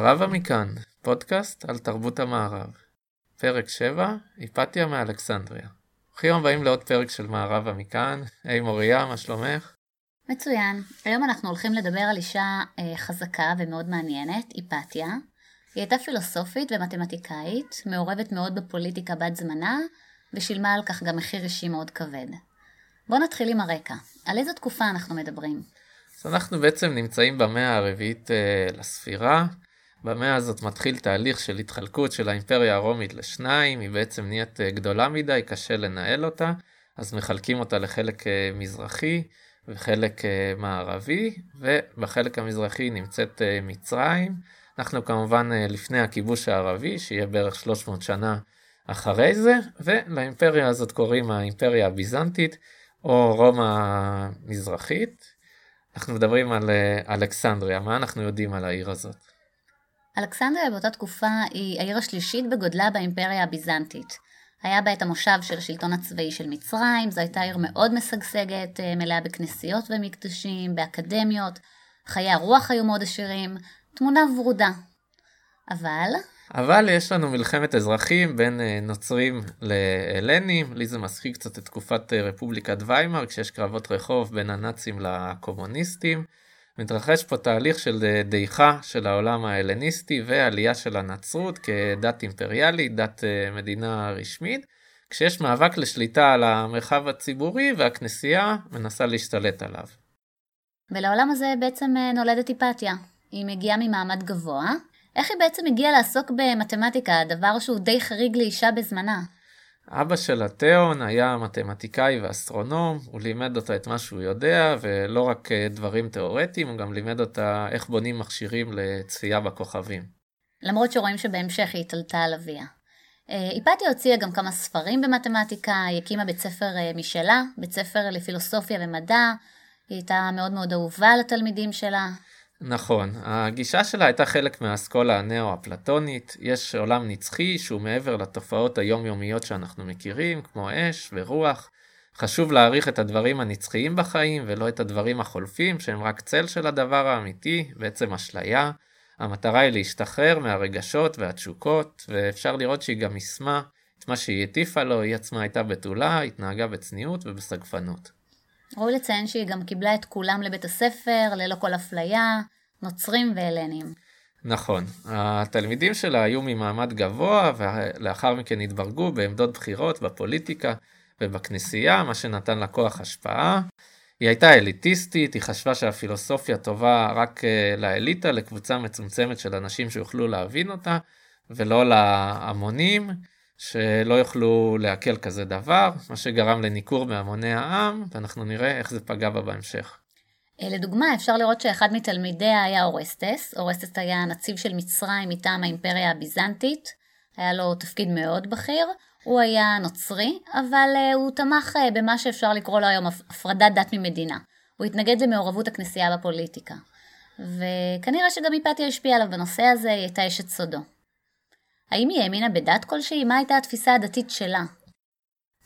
מערבה מכאן, פודקאסט על תרבות המערב. פרק 7, היפתיה מאלכסנדריה. ברוכים הבאים לעוד פרק של מערבה מכאן. היי מוריה, מה שלומך? מצוין. היום אנחנו הולכים לדבר על אישה אה, חזקה ומאוד מעניינת, היפתיה. היא הייתה פילוסופית ומתמטיקאית, מעורבת מאוד בפוליטיקה בת זמנה, ושילמה על כך גם מחיר אישי מאוד כבד. בואו נתחיל עם הרקע. על איזו תקופה אנחנו מדברים? אז אנחנו בעצם נמצאים במאה הרביעית אה, לספירה. במאה הזאת מתחיל תהליך של התחלקות של האימפריה הרומית לשניים, היא בעצם נהיית אה, גדולה מדי, קשה לנהל אותה, אז מחלקים אותה לחלק אה, מזרחי וחלק אה, מערבי, ובחלק המזרחי נמצאת מצרים. אנחנו כמובן לפני הכיבוש הערבי, שיהיה בערך 300 שנה אחרי זה, ולאימפריה הזאת קוראים האימפריה הביזנטית, או רומא המזרחית. אנחנו מדברים על אלכסנדריה, מה אנחנו יודעים על העיר הזאת? אלכסנדריה באותה תקופה היא העיר השלישית בגודלה באימפריה הביזנטית. היה בה את המושב של השלטון הצבאי של מצרים, זו הייתה עיר מאוד משגשגת, אה, מלאה בכנסיות ומקדשים, באקדמיות, חיי הרוח היו מאוד עשירים, תמונה ורודה. אבל... אבל יש לנו מלחמת אזרחים בין אה, נוצרים להלנים, לי זה מזכיר קצת את תקופת אה, רפובליקת ויימאר, כשיש קרבות רחוב בין הנאצים לקומוניסטים. מתרחש פה תהליך של אה, דעיכה של העולם ההלניסטי ועלייה של הנצרות כדת אימפריאלית, דת מדינה רשמית, כשיש מאבק לשליטה על המרחב הציבורי והכנסייה מנסה להשתלט עליו. ולעולם הזה בעצם נולדת היפתיה. היא מגיעה ממעמד גבוה, איך היא בעצם הגיעה לעסוק במתמטיקה, דבר שהוא די חריג לאישה בזמנה? אבא שלה תיאון היה מתמטיקאי ואסטרונום, הוא לימד אותה את מה שהוא יודע, ולא רק אה, דברים תיאורטיים, הוא גם לימד אותה איך בונים מכשירים לצפייה בכוכבים. למרות שרואים שבהמשך היא התעלתה על אביה. אה, היפתיה הוציאה גם כמה ספרים במתמטיקה, היא הקימה בית ספר אה, משלה, בית ספר לפילוסופיה ומדע, היא הייתה מאוד מאוד אהובה על התלמידים שלה. נכון, הגישה שלה הייתה חלק מהאסכולה הנאו-אפלטונית, יש עולם נצחי שהוא מעבר לתופעות היומיומיות שאנחנו מכירים, כמו אש ורוח. חשוב להעריך את הדברים הנצחיים בחיים ולא את הדברים החולפים שהם רק צל של הדבר האמיתי, בעצם אשליה. המטרה היא להשתחרר מהרגשות והתשוקות, ואפשר לראות שהיא גם יישמה את מה שהיא הטיפה לו, היא עצמה הייתה בתולה, התנהגה בצניעות ובסגפנות. ראוי לציין שהיא גם קיבלה את כולם לבית הספר, ללא כל אפליה, נוצרים והלנים. נכון. התלמידים שלה היו ממעמד גבוה, ולאחר מכן התברגו בעמדות בחירות בפוליטיקה ובכנסייה, מה שנתן לה כוח השפעה. היא הייתה אליטיסטית, היא חשבה שהפילוסופיה טובה רק אה, לאליטה, לקבוצה מצומצמת של אנשים שיוכלו להבין אותה, ולא להמונים. שלא יוכלו לעכל כזה דבר, מה שגרם לניכור מהמוני העם, ואנחנו נראה איך זה פגע בה בהמשך. אה, לדוגמה, אפשר לראות שאחד מתלמידיה היה אורסטס. אורסטס היה הנציב של מצרים מטעם האימפריה הביזנטית. היה לו תפקיד מאוד בכיר. הוא היה נוצרי, אבל uh, הוא תמך uh, במה שאפשר לקרוא לו היום הפרדת דת ממדינה. הוא התנגד למעורבות הכנסייה בפוליטיקה. וכנראה שגם היפתיה השפיעה עליו בנושא הזה, היא הייתה אשת סודו. האם היא האמינה בדת כלשהי? מה הייתה התפיסה הדתית שלה?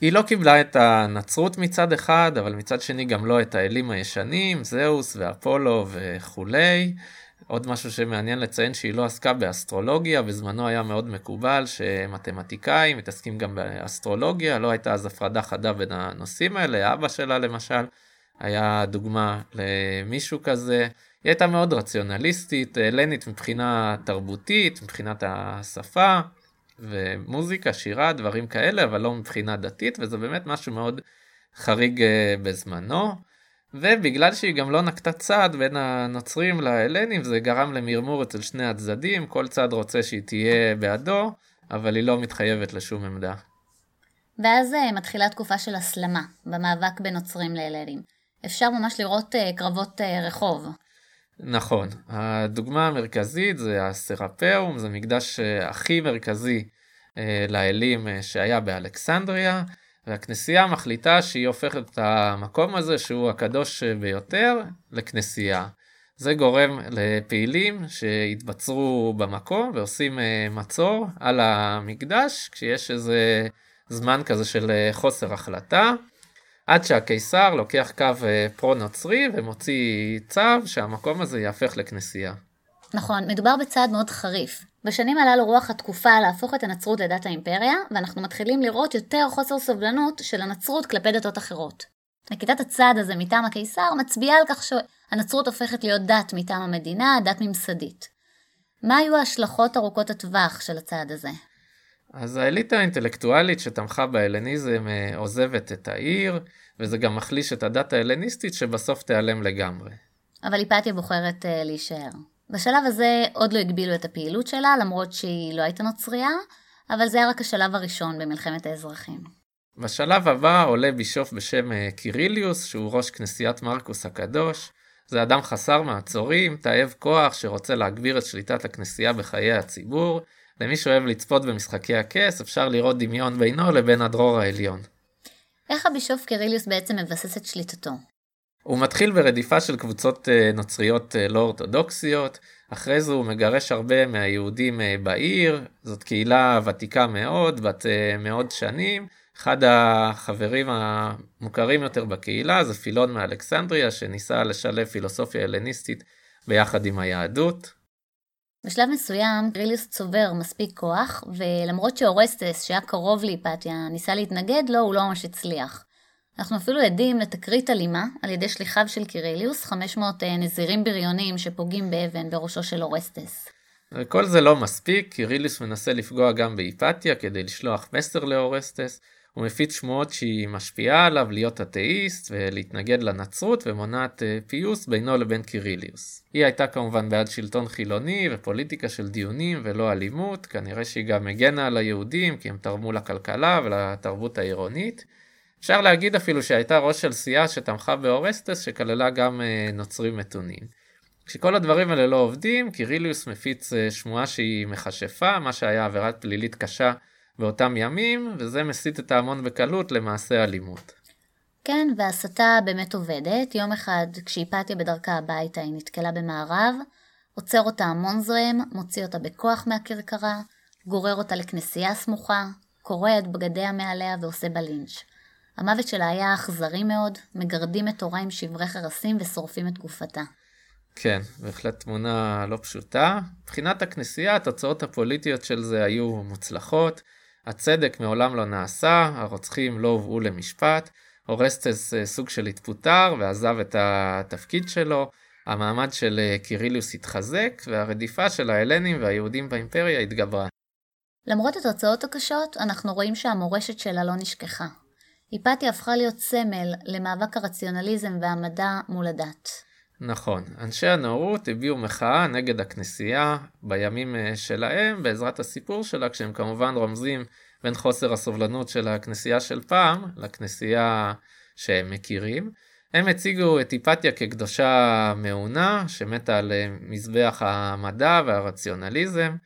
היא לא קיבלה את הנצרות מצד אחד, אבל מצד שני גם לא את האלים הישנים, זהוס ואפולו וכולי. עוד משהו שמעניין לציין שהיא לא עסקה באסטרולוגיה, בזמנו היה מאוד מקובל שמתמטיקאים מתעסקים גם באסטרולוגיה, לא הייתה אז הפרדה חדה בין הנושאים האלה, אבא שלה למשל היה דוגמה למישהו כזה. היא הייתה מאוד רציונליסטית, הלנית מבחינה תרבותית, מבחינת השפה ומוזיקה, שירה, דברים כאלה, אבל לא מבחינה דתית, וזה באמת משהו מאוד חריג אה, בזמנו. ובגלל שהיא גם לא נקטה צעד בין הנוצרים להלנים, זה גרם למרמור אצל שני הצדדים, כל צד רוצה שהיא תהיה בעדו, אבל היא לא מתחייבת לשום עמדה. ואז אה, מתחילה תקופה של הסלמה במאבק בין נוצרים להלנים. אפשר ממש לראות אה, קרבות רחוב. נכון. הדוגמה המרכזית זה הסרפאום, זה מקדש אה, הכי מרכזי אה, לאלים אה, שהיה באלכסנדריה, והכנסייה מחליטה שהיא הופכת את המקום הזה, שהוא הקדוש ביותר, לכנסייה. זה גורם לפעילים שהתבצרו במקום ועושים מצור על המקדש, כשיש איזה זמן כזה של חוסר החלטה. עד שהקיסר לוקח קו אה, פרו-נוצרי ומוציא צו שהמקום הזה יהפך לכנסייה. נכון, מדובר בצעד מאוד חריף. בשנים הללו רוח התקופה להפוך את הנצרות לדת האימפריה, ואנחנו מתחילים לראות יותר חוסר סובלנות של הנצרות כלפי דתות אחרות. נקיטת הצעד הזה מטעם הקיסר מצביעה על כך שהנצרות הופכת להיות דת מטעם המדינה, דת ממסדית. מה היו ההשלכות ארוכות הטווח של הצעד הזה? אז האליטה האינטלקטואלית שתמכה בהלניזם אה, עוזבת את העיר, וזה גם מחליש את הדת ההלניסטית שבסוף תיעלם לגמרי. אבל היפתיה בוחרת uh, להישאר. בשלב הזה עוד לא הגבילו את הפעילות שלה, למרות שהיא לא הייתה נוצרייה, אבל זה היה רק השלב הראשון במלחמת האזרחים. בשלב הבא עולה בישוף בשם אה, קיריליוס, שהוא ראש כנסיית מרקוס הקדוש. זה אדם חסר מעצורים, תאב כוח שרוצה להגביר את שליטת הכנסייה בחיי הציבור. למי שאוהב לצפות במשחקי הכס, אפשר לראות דמיון בינו לבין הדרור העליון. איך הבישוף קיריליוס בעצם מבסס את שליטתו? הוא מתחיל ברדיפה של קבוצות אה, נוצריות אה, לא אורתודוקסיות, אחרי זה הוא מגרש הרבה מהיהודים אה, בעיר, זאת קהילה ותיקה מאוד, בת מאות שנים. אחד החברים המוכרים יותר בקהילה זה פילון מאלכסנדריה, שניסה לשלב פילוסופיה הלניסטית ביחד עם היהדות. בשלב מסוים קיריליוס צובר מספיק כוח, ולמרות שאורסטס, שהיה קרוב להיפתיה, ניסה להתנגד לו, הוא לא ממש הצליח. אנחנו אפילו עדים לתקרית אלימה על ידי שליחיו של קיריליוס, 500 אה, נזירים בריונים שפוגעים באבן בראשו של אורסטס. וכל זה לא מספיק, קיריליוס מנסה לפגוע גם בהיפתיה כדי לשלוח מסר לאורסטס. הוא מפיץ שמועות שהיא משפיעה עליו להיות אתאיסט ולהתנגד לנצרות ומונעת אה, פיוס בינו לבין קיריליוס. היא הייתה כמובן בעד שלטון חילוני ופוליטיקה של דיונים ולא אלימות, כנראה שהיא גם הגנה על היהודים כי הם תרמו לכלכלה ולתרבות העירונית. אפשר להגיד אפילו שהייתה ראש של סיעה שתמכה באורסטס שכללה גם אה, נוצרים מתונים. כשכל הדברים האלה לא עובדים, קיריליוס מפיץ אה, שמועה שהיא מכשפה, מה שהיה עבירה פלילית קשה באותם ימים, וזה מסיט את ההמון בקלות למעשה אלימות. כן, והסתה באמת עובדת. יום אחד, כשהיפתיה בדרכה הביתה, היא נתקלה במערב, עוצר אותה המון זועם, מוציא אותה בכוח מהכרכרה, גורר אותה לכנסייה סמוכה, קורע את בגדיה מעליה ועושה בה לינץ'. המוות שלה היה אכזרי מאוד, מגרדים את הורה עם שברי חרסים ושורפים את גופתה. כן, בהחלט תמונה לא פשוטה. מבחינת הכנסייה, התוצאות הפוליטיות של זה היו מוצלחות. הצדק מעולם לא נעשה, הרוצחים לא הובאו למשפט, אורסטס אה, סוג של התפוטר ועזב את התפקיד שלו, המעמד של אה, קיריליוס התחזק, והרדיפה של ההלנים והיהודים באימפריה התגברה. למרות התוצאות הקשות, אנחנו רואים שהמורשת שלה לא נשכחה. היפתיה הפכה להיות סמל למאבק הרציונליזם והמדע מול הדת. נכון, אנשי הנאורות הביעו מחאה נגד הכנסייה בימים אה, שלהם בעזרת הסיפור שלה, כשהם כמובן רומזים בין חוסר הסובלנות של הכנסייה של פעם לכנסייה שהם מכירים. הם הציגו את היפתיה כקדושה מעונה שמתה על אה, מזבח המדע והרציונליזם.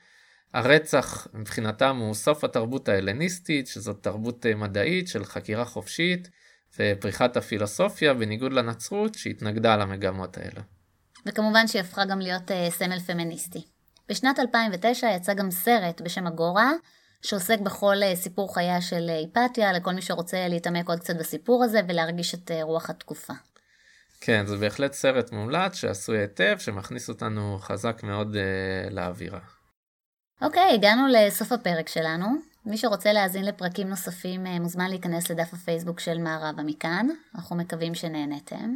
הרצח מבחינתם הוא סוף התרבות ההלניסטית, שזאת תרבות אה, מדעית של חקירה חופשית, ופריחת הפילוסופיה בניגוד לנצרות שהתנגדה למגמות האלה. וכמובן שהיא הפכה גם להיות uh, סמל פמיניסטי. בשנת 2009 יצא גם סרט בשם אגורה, שעוסק בכל uh, סיפור חייה של היפתיה, לכל מי שרוצה להתעמק עוד קצת בסיפור הזה ולהרגיש את uh, רוח התקופה. כן, זה בהחלט סרט מומלץ שעשוי היטב, שמכניס אותנו חזק מאוד uh, לאווירה. אוקיי, הגענו לסוף הפרק שלנו. מי שרוצה להאזין לפרקים נוספים אה, מוזמן להיכנס לדף הפייסבוק של מערבה מכאן. אנחנו מקווים שנהנתם.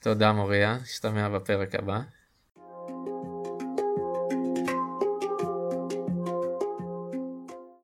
תודה מוריה, נשתמע בפרק הבא.